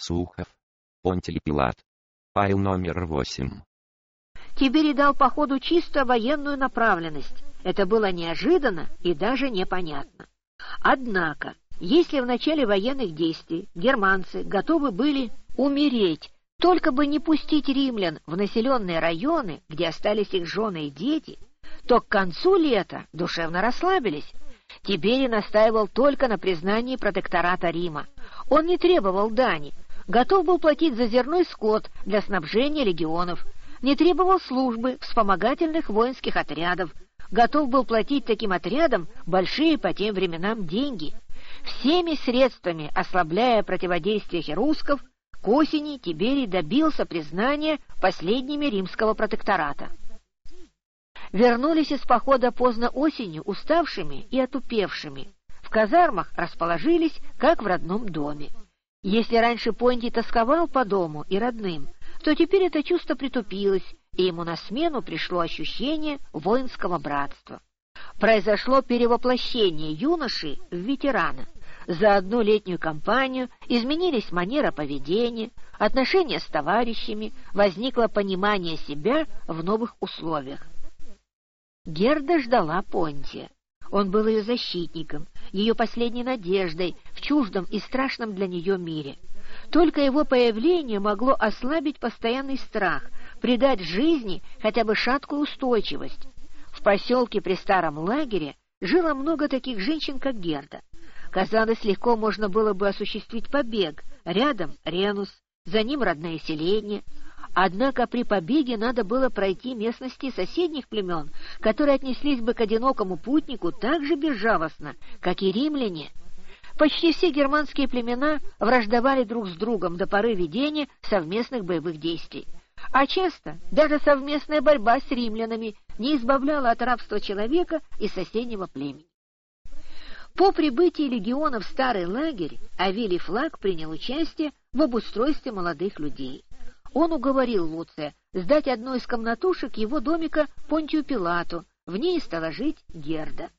Сухов. Понтиль Пилат. Файл номер восемь. Тиберий дал походу чисто военную направленность. Это было неожиданно и даже непонятно. Однако, если в начале военных действий германцы готовы были умереть, только бы не пустить римлян в населенные районы, где остались их жены и дети, то к концу лета душевно расслабились. Тиберий настаивал только на признании протектората Рима. Он не требовал дани, готов был платить за зерно и скот для снабжения легионов, не требовал службы вспомогательных воинских отрядов, готов был платить таким отрядам большие по тем временам деньги. Всеми средствами ослабляя противодействие херусков, к осени Тиберий добился признания последними римского протектората. Вернулись из похода поздно осенью уставшими и отупевшими. В казармах расположились, как в родном доме. Если раньше Понтий тосковал по дому и родным, то теперь это чувство притупилось, и ему на смену пришло ощущение воинского братства. Произошло перевоплощение юноши в ветерана. За одну летнюю кампанию изменились манера поведения, отношения с товарищами, возникло понимание себя в новых условиях. Герда ждала Понтия. Он был ее защитником, ее последней надеждой в чуждом и страшном для нее мире. Только его появление могло ослабить постоянный страх, придать жизни хотя бы шаткую устойчивость. В поселке при старом лагере жило много таких женщин, как Герда. Казалось, легко можно было бы осуществить побег. Рядом Ренус, за ним родное селение. Однако при побеге надо было пройти местности соседних племен, которые отнеслись бы к одинокому путнику так же безжалостно, как и римляне. Почти все германские племена враждовали друг с другом до поры ведения совместных боевых действий. А часто даже совместная борьба с римлянами не избавляла от рабства человека из соседнего племени. По прибытии легиона в старый лагерь Авилий Флаг принял участие в обустройстве молодых людей. Он уговорил Луция сдать одну из комнатушек его домика Понтию Пилату, в ней стала жить Герда.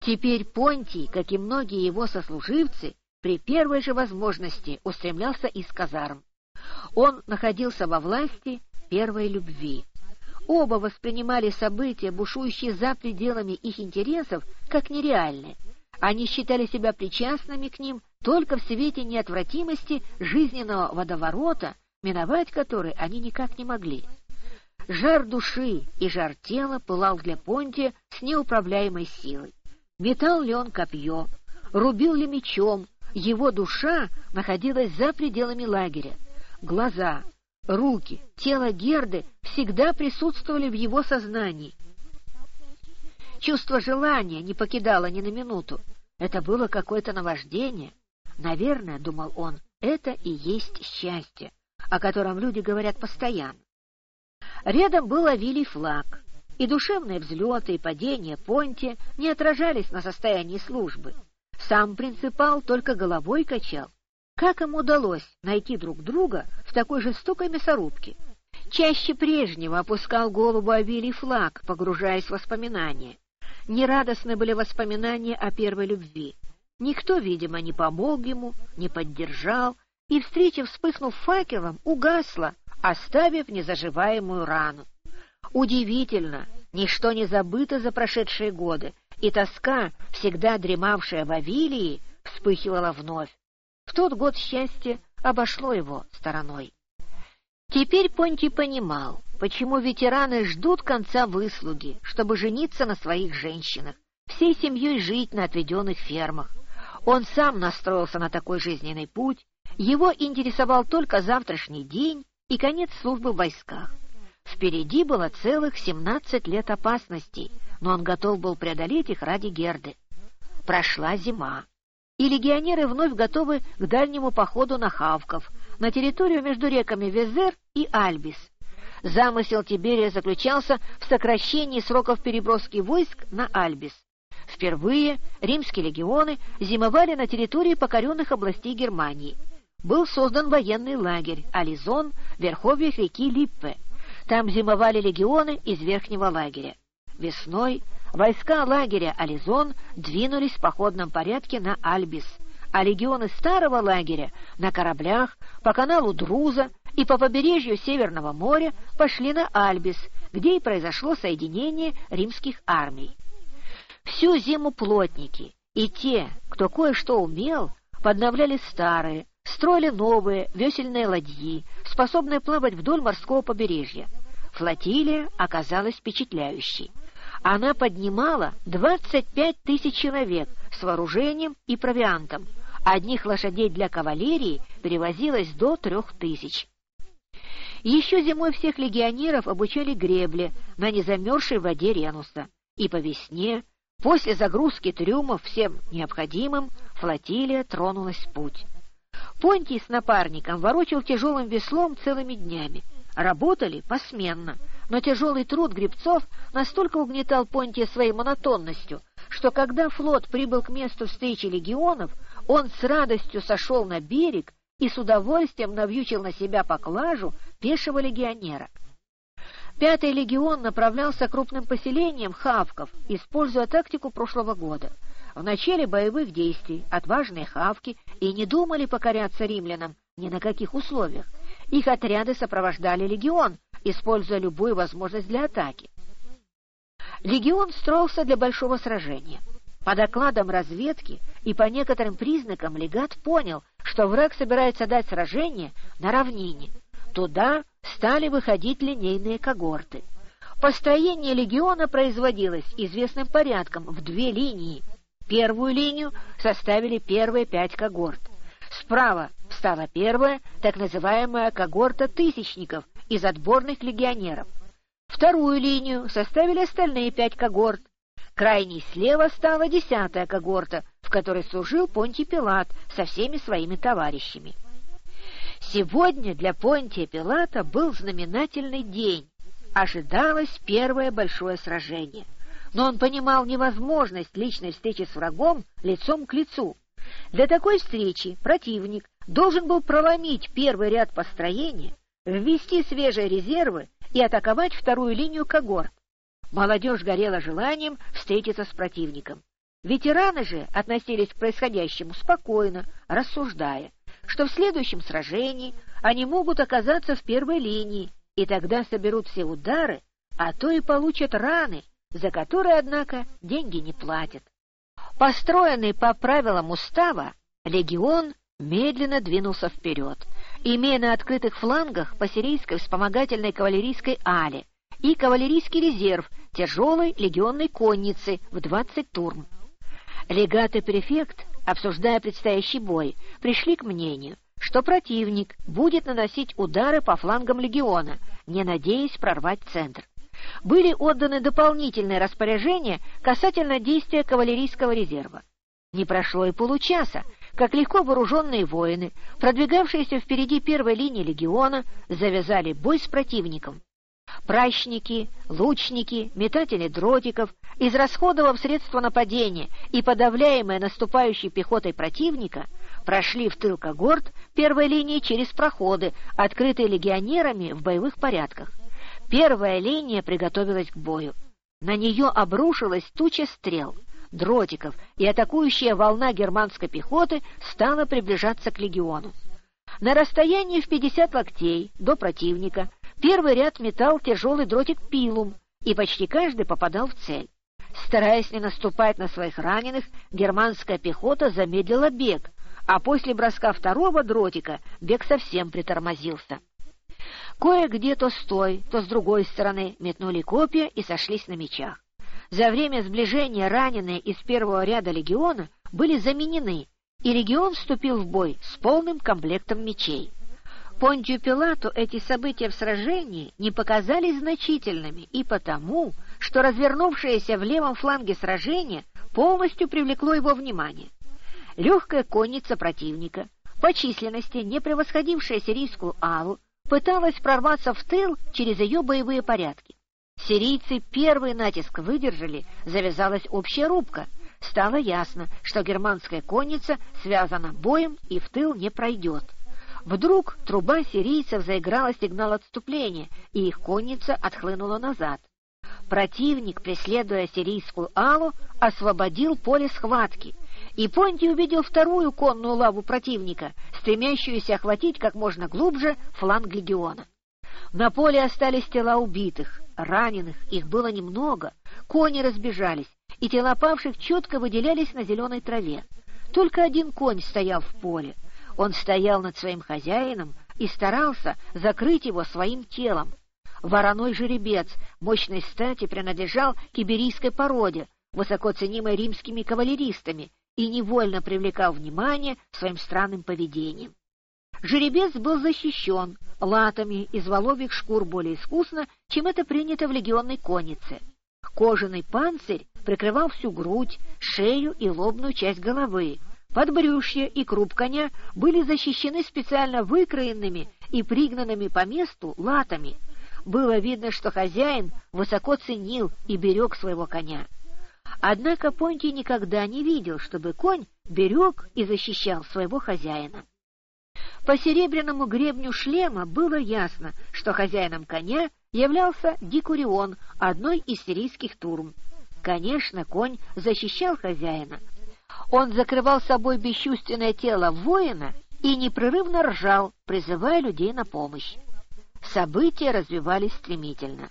Теперь Понтий, как и многие его сослуживцы, при первой же возможности устремлялся из казарм. Он находился во власти первой любви. Оба воспринимали события, бушующие за пределами их интересов, как нереальные. Они считали себя причастными к ним только в свете неотвратимости жизненного водоворота, миновать который они никак не могли. Жар души и жар тела пылал для Понтия с неуправляемой силой. Метал ли он копье, рубил ли мечом, его душа находилась за пределами лагеря. Глаза, руки, тело Герды всегда присутствовали в его сознании. Чувство желания не покидало ни на минуту. Это было какое-то наваждение. Наверное, думал он, это и есть счастье, о котором люди говорят постоянно. Рядом был Авилий флаг, и душевные взлеты и падения Понти не отражались на состоянии службы. Сам принципал только головой качал. Как им удалось найти друг друга в такой жестокой мясорубке? Чаще прежнего опускал голову Авилий флаг, погружаясь в воспоминания. Нерадостны были воспоминания о первой любви. Никто, видимо, не помог ему, не поддержал, и встреча, вспыхнув факелом, угасла, оставив незаживаемую рану. Удивительно, ничто не забыто за прошедшие годы, и тоска, всегда дремавшая в Авилии, вспыхивала вновь. В тот год счастье обошло его стороной. Теперь Понтий понимал, почему ветераны ждут конца выслуги, чтобы жениться на своих женщинах, всей семьей жить на отведенных фермах. Он сам настроился на такой жизненный путь, его интересовал только завтрашний день и конец службы в войсках. Впереди было целых семнадцать лет опасностей, но он готов был преодолеть их ради Герды. Прошла зима, и легионеры вновь готовы к дальнему походу на Хавков, на территорию между реками Везер и Альбис. Замысел Тиберия заключался в сокращении сроков переброски войск на Альбис. Впервые римские легионы зимовали на территории покоренных областей Германии. Был создан военный лагерь Ализон в верховьях реки Липпе. Там зимовали легионы из верхнего лагеря. Весной войска лагеря Ализон двинулись в походном порядке на Альбис, а легионы старого лагеря на кораблях по каналу Друза и по побережью Северного моря пошли на Альбис, где и произошло соединение римских армий. Всю зиму плотники и те, кто кое-что умел, подновляли старые, строили новые весельные ладьи, способные плавать вдоль морского побережья. Флотилия оказалась впечатляющей. Она поднимала 25 тысяч человек с вооружением и провиантом. Одних лошадей для кавалерии перевозилось до трех тысяч. Еще зимой всех легионеров обучали гребле на незамерзшей воде Ренуса. И по весне, после загрузки трюмов всем необходимым, флотилия тронулась в путь. Понтий с напарником ворочал тяжелым веслом целыми днями. Работали посменно, но тяжелый труд гребцов настолько угнетал Понтия своей монотонностью, что когда флот прибыл к месту встречи легионов, он с радостью сошел на берег и с удовольствием навьючил на себя поклажу пешего легионера. Пятый легион направлялся крупным поселением хавков, используя тактику прошлого года. В начале боевых действий отважные хавки и не думали покоряться римлянам ни на каких условиях. Их отряды сопровождали легион, используя любую возможность для атаки. Легион строился для большого сражения. По докладам разведки и по некоторым признакам легат понял, что враг собирается дать сражение на равнине. Туда стали выходить линейные когорты. Построение легиона производилось известным порядком в две линии. Первую линию составили первые пять когорт. Справа встала первая, так называемая когорта тысячников из отборных легионеров. Вторую линию составили остальные пять когорт. Крайней слева стала десятая когорта, в которой служил Понтий Пилат со всеми своими товарищами. Сегодня для Понтия Пилата был знаменательный день. Ожидалось первое большое сражение. Но он понимал невозможность личной встречи с врагом лицом к лицу. Для такой встречи противник должен был проломить первый ряд построения, ввести свежие резервы и атаковать вторую линию когорт. Молодежь горела желанием встретиться с противником. Ветераны же относились к происходящему спокойно, рассуждая, что в следующем сражении они могут оказаться в первой линии, и тогда соберут все удары, а то и получат раны, за которые, однако, деньги не платят. Построенный по правилам устава, легион медленно двинулся вперед, имея на открытых флангах по сирийской вспомогательной кавалерийской але и кавалерийский резерв тяжелой легионной конницы в 20 турм. Легат и префект, обсуждая предстоящий бой, пришли к мнению, что противник будет наносить удары по флангам легиона, не надеясь прорвать центр. Были отданы дополнительные распоряжения касательно действия кавалерийского резерва. Не прошло и получаса, как легко вооруженные воины, продвигавшиеся впереди первой линии легиона, завязали бой с противником. Пращники, лучники, метатели дротиков, израсходовав средства нападения и подавляемые наступающей пехотой противника, прошли в тыл когорт первой линии через проходы, открытые легионерами в боевых порядках. Первая линия приготовилась к бою. На нее обрушилась туча стрел — дротиков, и атакующая волна германской пехоты стала приближаться к легиону. На расстоянии в 50 локтей до противника первый ряд метал тяжелый дротик пилум, и почти каждый попадал в цель. Стараясь не наступать на своих раненых, германская пехота замедлила бег, а после броска второго дротика бег совсем притормозился. Кое-где то с той, то с другой стороны метнули копья и сошлись на мечах. За время сближения раненые из первого ряда легиона были заменены, и легион вступил в бой с полным комплектом мечей. Понтию Пилату эти события в сражении не показались значительными и потому, что развернувшееся в левом фланге сражение полностью привлекло его внимание. Легкая конница противника, по численности не превосходившая сирийскую алу, пыталась прорваться в тыл через ее боевые порядки. Сирийцы первый натиск выдержали, завязалась общая рубка. Стало ясно, что германская конница связана боем и в тыл не пройдет. Вдруг труба сирийцев заиграла сигнал отступления, и их конница отхлынула назад. Противник, преследуя сирийскую алу, освободил поле схватки, и Понтий увидел вторую конную лаву противника, стремящуюся охватить как можно глубже фланг легиона. На поле остались тела убитых, раненых, их было немного, кони разбежались, и тела павших четко выделялись на зеленой траве. Только один конь стоял в поле. Он стоял над своим хозяином и старался закрыть его своим телом. Вороной жеребец мощной стати принадлежал к иберийской породе, высоко ценимой римскими кавалеристами, и невольно привлекал внимание своим странным поведением. Жеребец был защищен латами из воловьих шкур более искусно, чем это принято в легионной коннице. Кожаный панцирь прикрывал всю грудь, шею и лобную часть головы. Подбрюшье и круп коня были защищены специально выкроенными и пригнанными по месту латами. Было видно, что хозяин высоко ценил и берег своего коня. Однако Понтий никогда не видел, чтобы конь берег и защищал своего хозяина. По серебряному гребню шлема было ясно, что хозяином коня являлся Дикурион, одной из сирийских турм. Конечно, конь защищал хозяина. Он закрывал собой бесчувственное тело воина и непрерывно ржал, призывая людей на помощь. События развивались стремительно.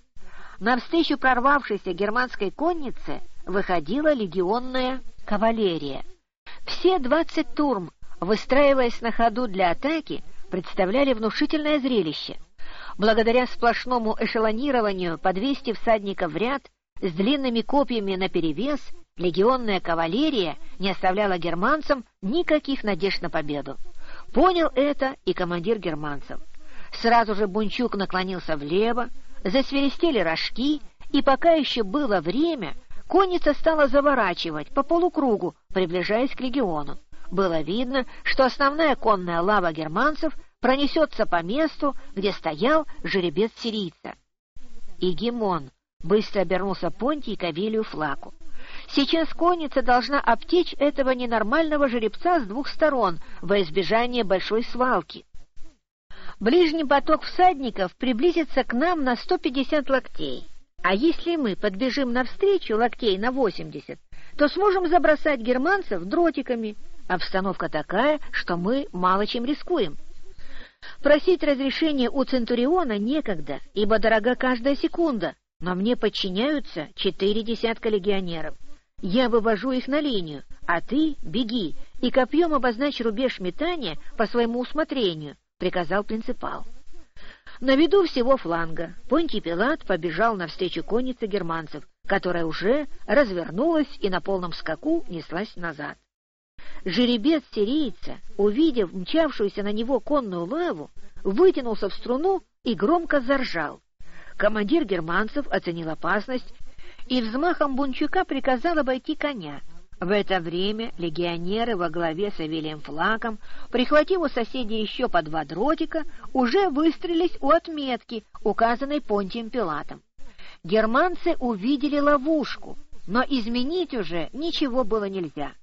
Навстречу прорвавшейся германской коннице выходила легионная кавалерия. Все двадцать турм, выстраиваясь на ходу для атаки, представляли внушительное зрелище. Благодаря сплошному эшелонированию по 200 всадников в ряд с длинными копьями наперевес, легионная кавалерия не оставляла германцам никаких надежд на победу. Понял это и командир германцев. Сразу же Бунчук наклонился влево, засверестели рожки, и пока еще было время, конница стала заворачивать по полукругу, приближаясь к легиону. Было видно, что основная конная лава германцев пронесется по месту, где стоял жеребец сирийца. Игемон быстро обернулся Понтий к Авилию Флаку. Сейчас конница должна обтечь этого ненормального жеребца с двух сторон во избежание большой свалки. Ближний поток всадников приблизится к нам на 150 локтей. А если мы подбежим навстречу локтей на 80, то сможем забросать германцев дротиками. Обстановка такая, что мы мало чем рискуем. Просить разрешения у Центуриона некогда, ибо дорога каждая секунда, но мне подчиняются четыре десятка легионеров. Я вывожу их на линию, а ты беги и копьем обозначь рубеж метания по своему усмотрению, — приказал принципал. На виду всего фланга Понтий Пилат побежал навстречу коннице германцев, которая уже развернулась и на полном скаку неслась назад. Жеребец сирийца, увидев мчавшуюся на него конную лаву, вытянулся в струну и громко заржал. Командир германцев оценил опасность и взмахом бунчука приказал обойти коня. В это время легионеры во главе с Авелием Флаком, прихватив у соседей еще по два дротика, уже выстрелились у отметки, указанной Понтием Пилатом. Германцы увидели ловушку, но изменить уже ничего было нельзя.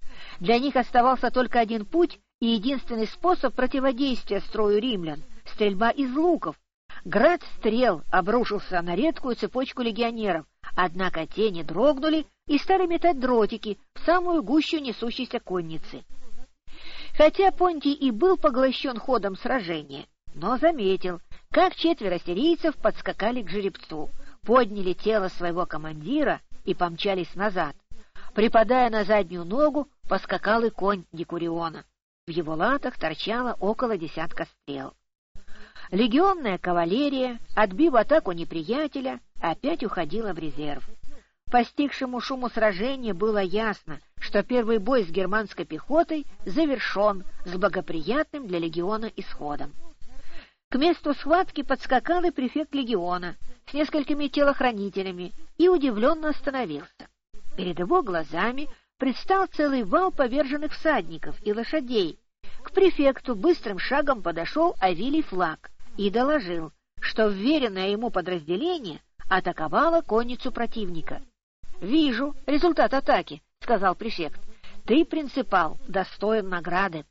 Для них оставался только один путь и единственный способ противодействия строю римлян — стрельба из луков. Град стрел обрушился на редкую цепочку легионеров, однако те не дрогнули и стали метать дротики в самую гущу несущейся конницы. Хотя Понтий и был поглощен ходом сражения, но заметил, как четверо сирийцев подскакали к жеребцу, подняли тело своего командира и помчались назад. Припадая на заднюю ногу, поскакал и конь Декуриона. В его латах торчало около десятка стрел. Легионная кавалерия, отбив атаку неприятеля, опять уходила в резерв. Постигшему шуму сражения было ясно, что первый бой с германской пехотой завершен с благоприятным для легиона исходом. К месту схватки подскакал и префект легиона с несколькими телохранителями и удивленно остановился. Перед его глазами предстал целый вал поверженных всадников и лошадей. К префекту быстрым шагом подошел Авилий Флаг и доложил, что вверенное ему подразделение атаковало конницу противника. «Вижу результат атаки», — сказал префект. «Ты, принципал, достоин награды».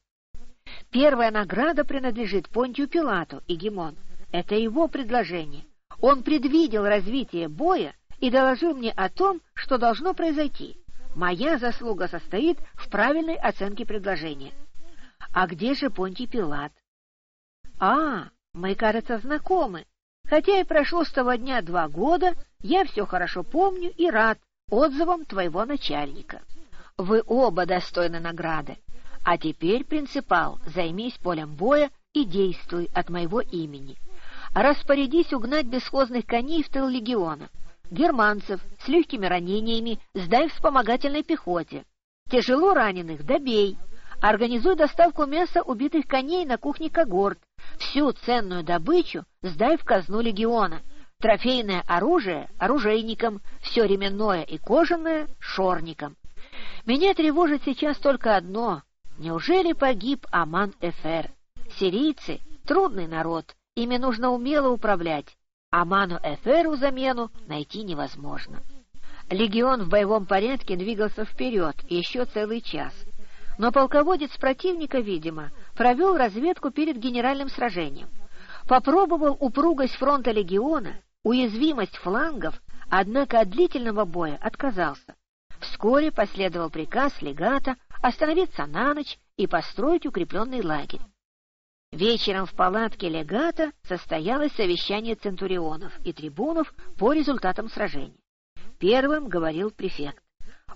Первая награда принадлежит Понтию Пилату и Гимон. Это его предложение. Он предвидел развитие боя и доложил мне о том, что должно произойти. Моя заслуга состоит в правильной оценке предложения. А где же Понтий Пилат? А, мы, кажется, знакомы. Хотя и прошло с того дня два года, я все хорошо помню и рад отзывам твоего начальника. Вы оба достойны награды. А теперь, принципал, займись полем боя и действуй от моего имени. Распорядись угнать бесхозных коней в тыл легиона. Германцев с легкими ранениями сдай вспомогательной пехоте. Тяжело раненых добей. Организуй доставку мяса убитых коней на кухне когорт. Всю ценную добычу сдай в казну легиона. Трофейное оружие — оружейникам, все ременное и кожаное — шорникам. Меня тревожит сейчас только одно. Неужели погиб Аман-Эфер? Сирийцы — трудный народ, ими нужно умело управлять. Аману-Эферу замену найти невозможно. Легион в боевом порядке двигался вперед еще целый час. Но полководец противника, видимо, провел разведку перед генеральным сражением. Попробовал упругость фронта легиона, уязвимость флангов, однако от длительного боя отказался. Вскоре последовал приказ легата остановиться на ночь и построить укрепленный лагерь. Вечером в палатке легата состоялось совещание центурионов и трибунов по результатам сражения. Первым говорил префект.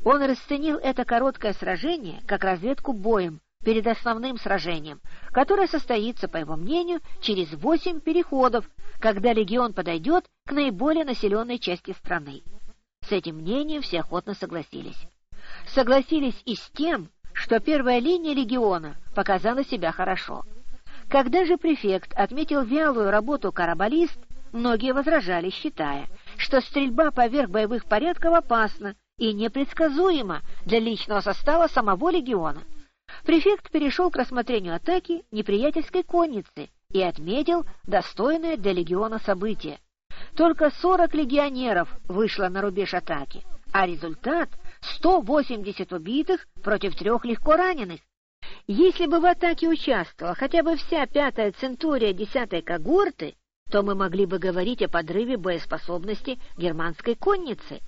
Он расценил это короткое сражение как разведку боем перед основным сражением, которое состоится, по его мнению, через восемь переходов, когда легион подойдет к наиболее населенной части страны. С этим мнением все охотно согласились. Согласились и с тем, что первая линия легиона показала себя хорошо. Когда же префект отметил вялую работу карабалист, многие возражали, считая, что стрельба поверх боевых порядков опасна и непредсказуема для личного состава самого легиона. Префект перешел к рассмотрению атаки неприятельской конницы и отметил достойное для легиона событие. Только 40 легионеров вышло на рубеж атаки, а результат — 180 убитых против трех легко раненых. Если бы в атаке участвовала хотя бы вся пятая центурия десятой когорты, то мы могли бы говорить о подрыве боеспособности германской конницы.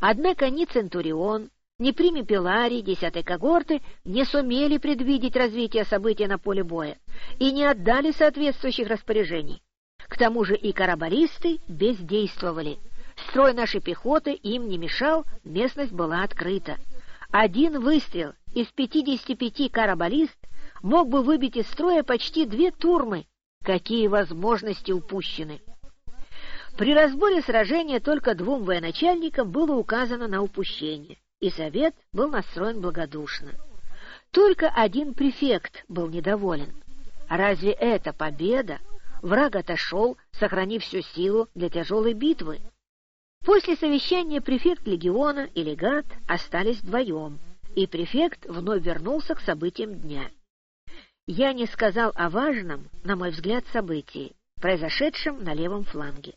Однако ни Центурион, ни Прими Пиларий десятой когорты не сумели предвидеть развитие событий на поле боя и не отдали соответствующих распоряжений. К тому же и карабалисты бездействовали. Строй нашей пехоты им не мешал, местность была открыта. Один выстрел из 55 карабалист мог бы выбить из строя почти две турмы, Какие возможности упущены! При разборе сражения только двум военачальникам было указано на упущение, и совет был настроен благодушно. Только один префект был недоволен. Разве это победа? Враг отошел, сохранив всю силу для тяжелой битвы. После совещания префект легиона и легат остались вдвоем, и префект вновь вернулся к событиям дня я не сказал о важном, на мой взгляд, событии, произошедшем на левом фланге.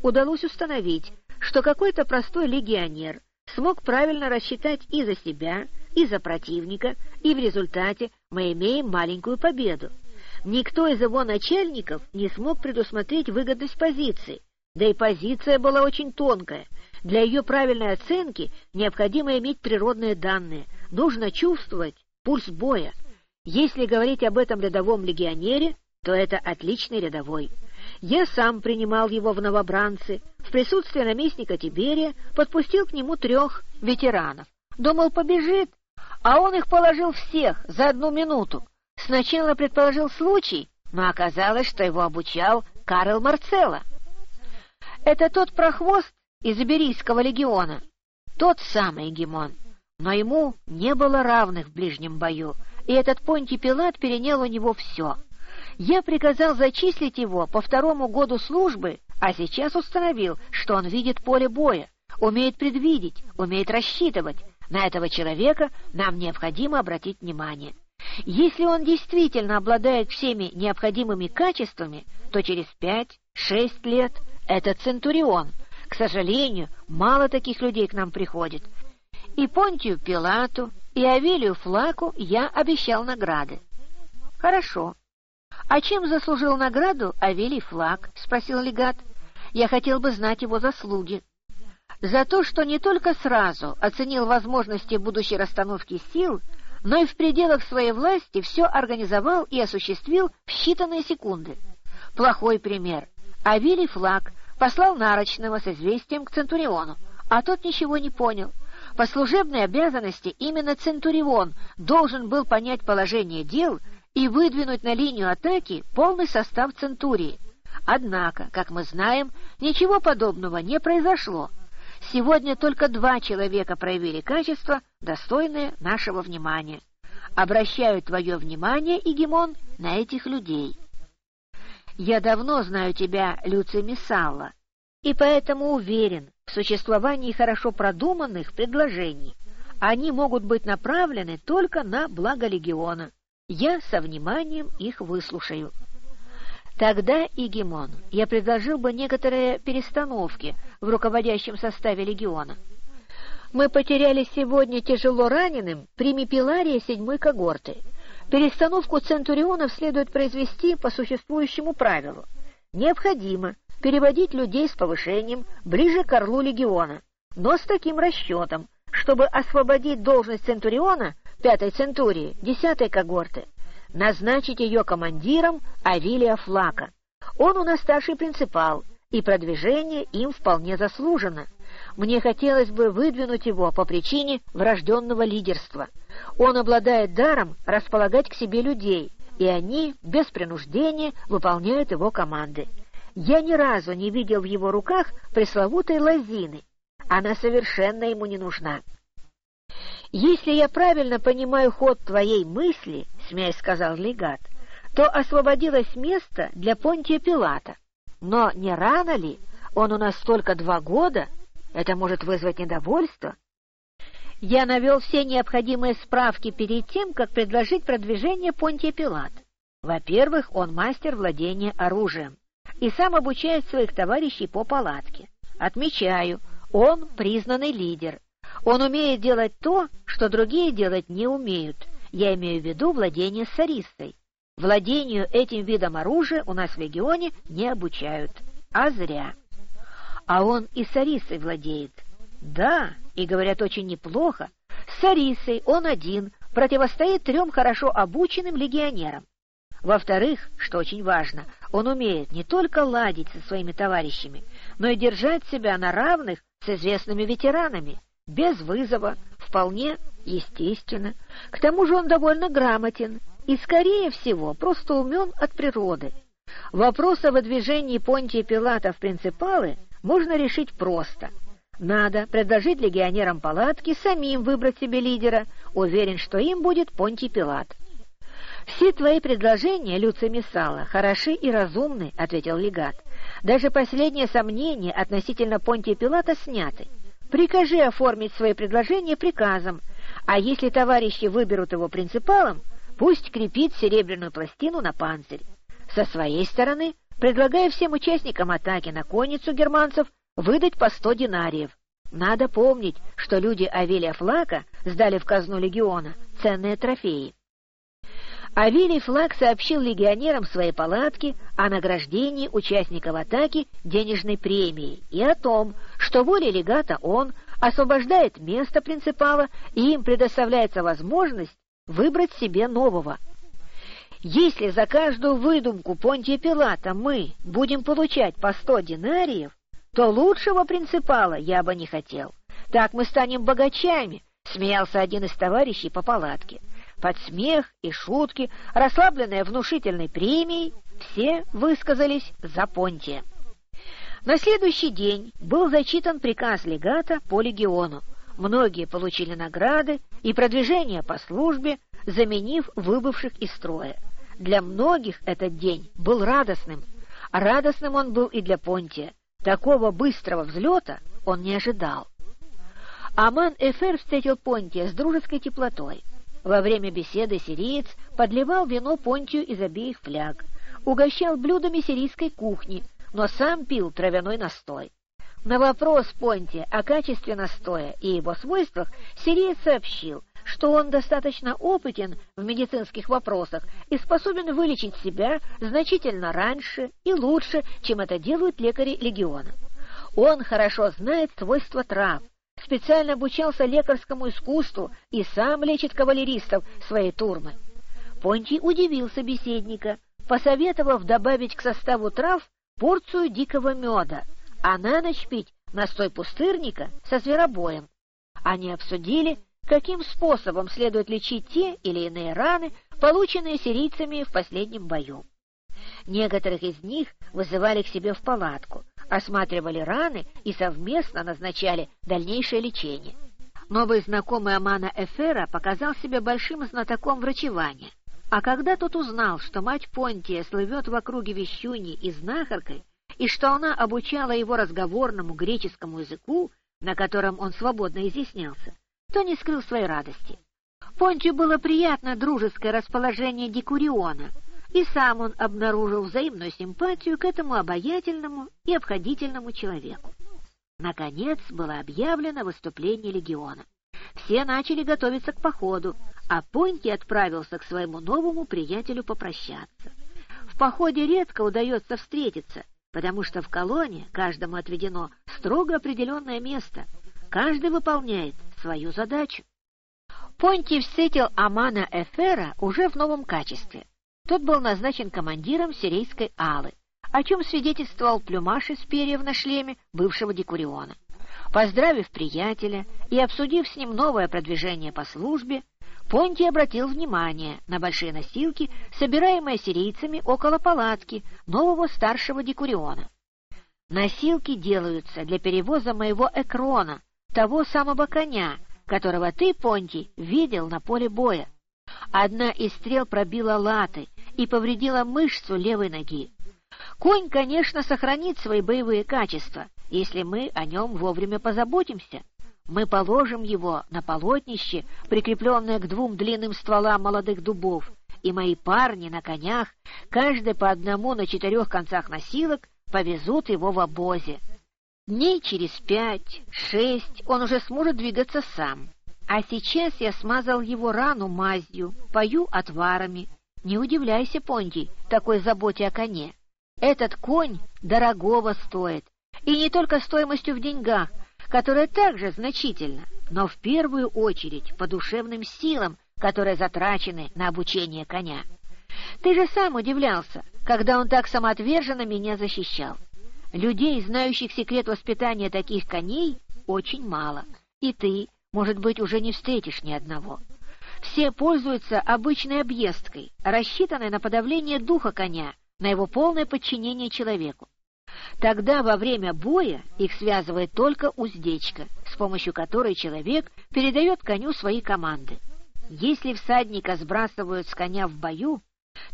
Удалось установить, что какой-то простой легионер смог правильно рассчитать и за себя, и за противника, и в результате мы имеем маленькую победу. Никто из его начальников не смог предусмотреть выгодность позиции, да и позиция была очень тонкая. Для ее правильной оценки необходимо иметь природные данные, нужно чувствовать пульс боя. Если говорить об этом рядовом легионере, то это отличный рядовой. Я сам принимал его в новобранцы, в присутствии наместника Тиберия подпустил к нему трех ветеранов. Думал, побежит, а он их положил всех за одну минуту. Сначала предположил случай, но оказалось, что его обучал Карл Марцелло. Это тот прохвост из Иберийского легиона, тот самый Гимон, но ему не было равных в ближнем бою, и этот Понтий Пилат перенял у него все. Я приказал зачислить его по второму году службы, а сейчас установил, что он видит поле боя, умеет предвидеть, умеет рассчитывать. На этого человека нам необходимо обратить внимание. Если он действительно обладает всеми необходимыми качествами, то через пять-шесть лет это Центурион. К сожалению, мало таких людей к нам приходит. И Понтию Пилату, и Авелию Флаку я обещал награды. — Хорошо. — А чем заслужил награду Авелий Флак? — спросил легат. — Я хотел бы знать его заслуги. — За то, что не только сразу оценил возможности будущей расстановки сил, но и в пределах своей власти все организовал и осуществил в считанные секунды. Плохой пример. Авилий Флаг послал Нарочного с известием к Центуриону, а тот ничего не понял. По служебной обязанности именно Центурион должен был понять положение дел и выдвинуть на линию атаки полный состав Центурии. Однако, как мы знаем, ничего подобного не произошло. Сегодня только два человека проявили качества, достойные нашего внимания. Обращаю твое внимание, Игемон, на этих людей. Я давно знаю тебя, Люций Мессалла, и поэтому уверен в существовании хорошо продуманных предложений. Они могут быть направлены только на благо легиона. Я со вниманием их выслушаю. Тогда, Игемон, я предложил бы некоторые перестановки в руководящем составе легиона. Мы потеряли сегодня тяжело раненым примипелария седьмой когорты. Перестановку центурионов следует произвести по существующему правилу. Необходимо переводить людей с повышением ближе к орлу легиона, но с таким расчетом, чтобы освободить должность центуриона пятой центурии, десятой когорты, назначить ее командиром Авилия Флака. Он у нас старший принципал, и продвижение им вполне заслужено. Мне хотелось бы выдвинуть его по причине врожденного лидерства. Он обладает даром располагать к себе людей, и они без принуждения выполняют его команды. Я ни разу не видел в его руках пресловутой лозины. Она совершенно ему не нужна. «Если я правильно понимаю ход твоей мысли, — смеясь сказал легат, — то освободилось место для Понтия Пилата. Но не рано ли? Он у нас только два года. Это может вызвать недовольство». Я навел все необходимые справки перед тем, как предложить продвижение Понтия Пилат. Во-первых, он мастер владения оружием и сам обучает своих товарищей по палатке. Отмечаю, он признанный лидер. Он умеет делать то, что другие делать не умеют. Я имею в виду владение саристой. Владению этим видом оружия у нас в регионе не обучают. А зря. А он и сарисой владеет. Да, и говорят очень неплохо. С сарисой он один противостоит трем хорошо обученным легионерам. Во-вторых, что очень важно, он умеет не только ладить со своими товарищами, но и держать себя на равных с известными ветеранами без вызова, вполне естественно. К тому же он довольно грамотен и, скорее всего, просто умен от природы. Вопрос о выдвижении Понтия Пилата в принципалы можно решить просто. Надо предложить легионерам палатки самим выбрать себе лидера, уверен, что им будет Понтий Пилат. «Все твои предложения, Люци Мессала, хороши и разумны», — ответил легат. «Даже последние сомнения относительно Понтия Пилата сняты. Прикажи оформить свои предложения приказом, а если товарищи выберут его принципалом, пусть крепит серебряную пластину на панцирь. Со своей стороны предлагаю всем участникам атаки на конницу германцев выдать по сто динариев. Надо помнить, что люди Авелия Флака сдали в казну легиона ценные трофеи. Авелий Флаг сообщил легионерам своей палатки о награждении участников атаки денежной премией и о том, что волей легата он освобождает место принципала и им предоставляется возможность выбрать себе нового. Если за каждую выдумку Понтия Пилата мы будем получать по сто динариев, то лучшего принципала я бы не хотел. Так мы станем богачами, — смеялся один из товарищей по палатке. Под смех и шутки, расслабленные внушительной премией, все высказались за Понтия. На следующий день был зачитан приказ легата по легиону. Многие получили награды и продвижение по службе, заменив выбывших из строя. Для многих этот день был радостным. Радостным он был и для Понтия. Такого быстрого взлета он не ожидал. Аман Эфер встретил Понтия с дружеской теплотой. Во время беседы сириец подливал вино Понтию из обеих фляг, угощал блюдами сирийской кухни, но сам пил травяной настой. На вопрос Понтия о качестве настоя и его свойствах сириец сообщил, что он достаточно опытен в медицинских вопросах и способен вылечить себя значительно раньше и лучше, чем это делают лекари легиона. Он хорошо знает свойства трав, специально обучался лекарскому искусству и сам лечит кавалеристов своей турмы. Понтий удивил собеседника, посоветовав добавить к составу трав порцию дикого меда, а на ночь пить настой пустырника со зверобоем. Они обсудили, каким способом следует лечить те или иные раны, полученные сирийцами в последнем бою. Некоторых из них вызывали к себе в палатку, осматривали раны и совместно назначали дальнейшее лечение. Новый знакомый Амана Эфера показал себя большим знатоком врачевания, а когда тот узнал, что мать Понтия слывет в округе вещуньей и знахаркой, и что она обучала его разговорному греческому языку, на котором он свободно изъяснялся, то не скрыл своей радости. Понтию было приятно дружеское расположение Дикуриона, и сам он обнаружил взаимную симпатию к этому обаятельному и обходительному человеку. Наконец было объявлено выступление легиона. Все начали готовиться к походу, а Понти отправился к своему новому приятелю попрощаться. В походе редко удается встретиться, потому что в колонне каждому отведено строго определенное место, каждый выполняет свою задачу. Понти встретил Амана Эфера уже в новом качестве. Тот был назначен командиром сирийской алы, о чем свидетельствовал плюмаш из перьев на шлеме бывшего декуриона. Поздравив приятеля и обсудив с ним новое продвижение по службе, Понти обратил внимание на большие носилки, собираемые сирийцами около палатки нового старшего декуриона. «Носилки делаются для перевоза моего экрона, того самого коня, которого ты, Понти, видел на поле боя. Одна из стрел пробила латы, и повредила мышцу левой ноги. Конь, конечно, сохранит свои боевые качества, если мы о нем вовремя позаботимся. Мы положим его на полотнище, прикрепленное к двум длинным стволам молодых дубов, и мои парни на конях, каждый по одному на четырех концах носилок, повезут его в обозе. Дней через пять-шесть он уже сможет двигаться сам. А сейчас я смазал его рану мазью, пою отварами, не удивляйся, Понтий, такой заботе о коне. Этот конь дорогого стоит, и не только стоимостью в деньгах, которая также значительна, но в первую очередь по душевным силам, которые затрачены на обучение коня. Ты же сам удивлялся, когда он так самоотверженно меня защищал. Людей, знающих секрет воспитания таких коней, очень мало, и ты, может быть, уже не встретишь ни одного. Все пользуются обычной объездкой, рассчитанной на подавление духа коня, на его полное подчинение человеку. Тогда во время боя их связывает только уздечка, с помощью которой человек передает коню свои команды. Если всадника сбрасывают с коня в бою,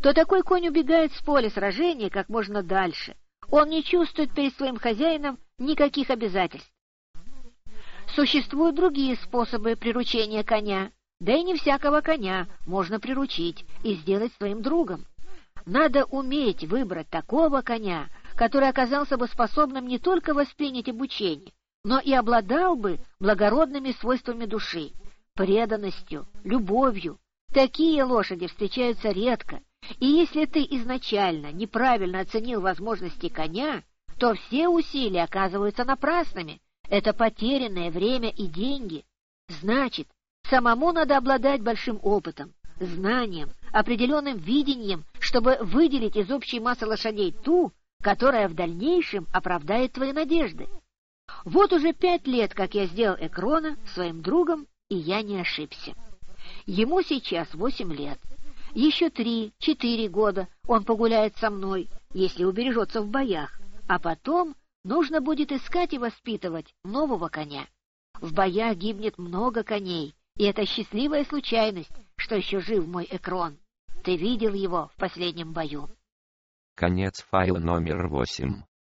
то такой конь убегает с поля сражения как можно дальше. Он не чувствует перед своим хозяином никаких обязательств. Существуют другие способы приручения коня, да и не всякого коня можно приручить и сделать своим другом. Надо уметь выбрать такого коня, который оказался бы способным не только воспринять обучение, но и обладал бы благородными свойствами души, преданностью, любовью. Такие лошади встречаются редко, и если ты изначально неправильно оценил возможности коня, то все усилия оказываются напрасными. Это потерянное время и деньги. Значит, Самому надо обладать большим опытом, знанием, определенным видением, чтобы выделить из общей массы лошадей ту, которая в дальнейшем оправдает твои надежды. Вот уже пять лет, как я сделал Экрона своим другом, и я не ошибся. Ему сейчас восемь лет. Еще три-четыре года он погуляет со мной, если убережется в боях, а потом нужно будет искать и воспитывать нового коня. В боях гибнет много коней, и это счастливая случайность, что еще жив мой Экрон. Ты видел его в последнем бою. Конец файла номер восемь.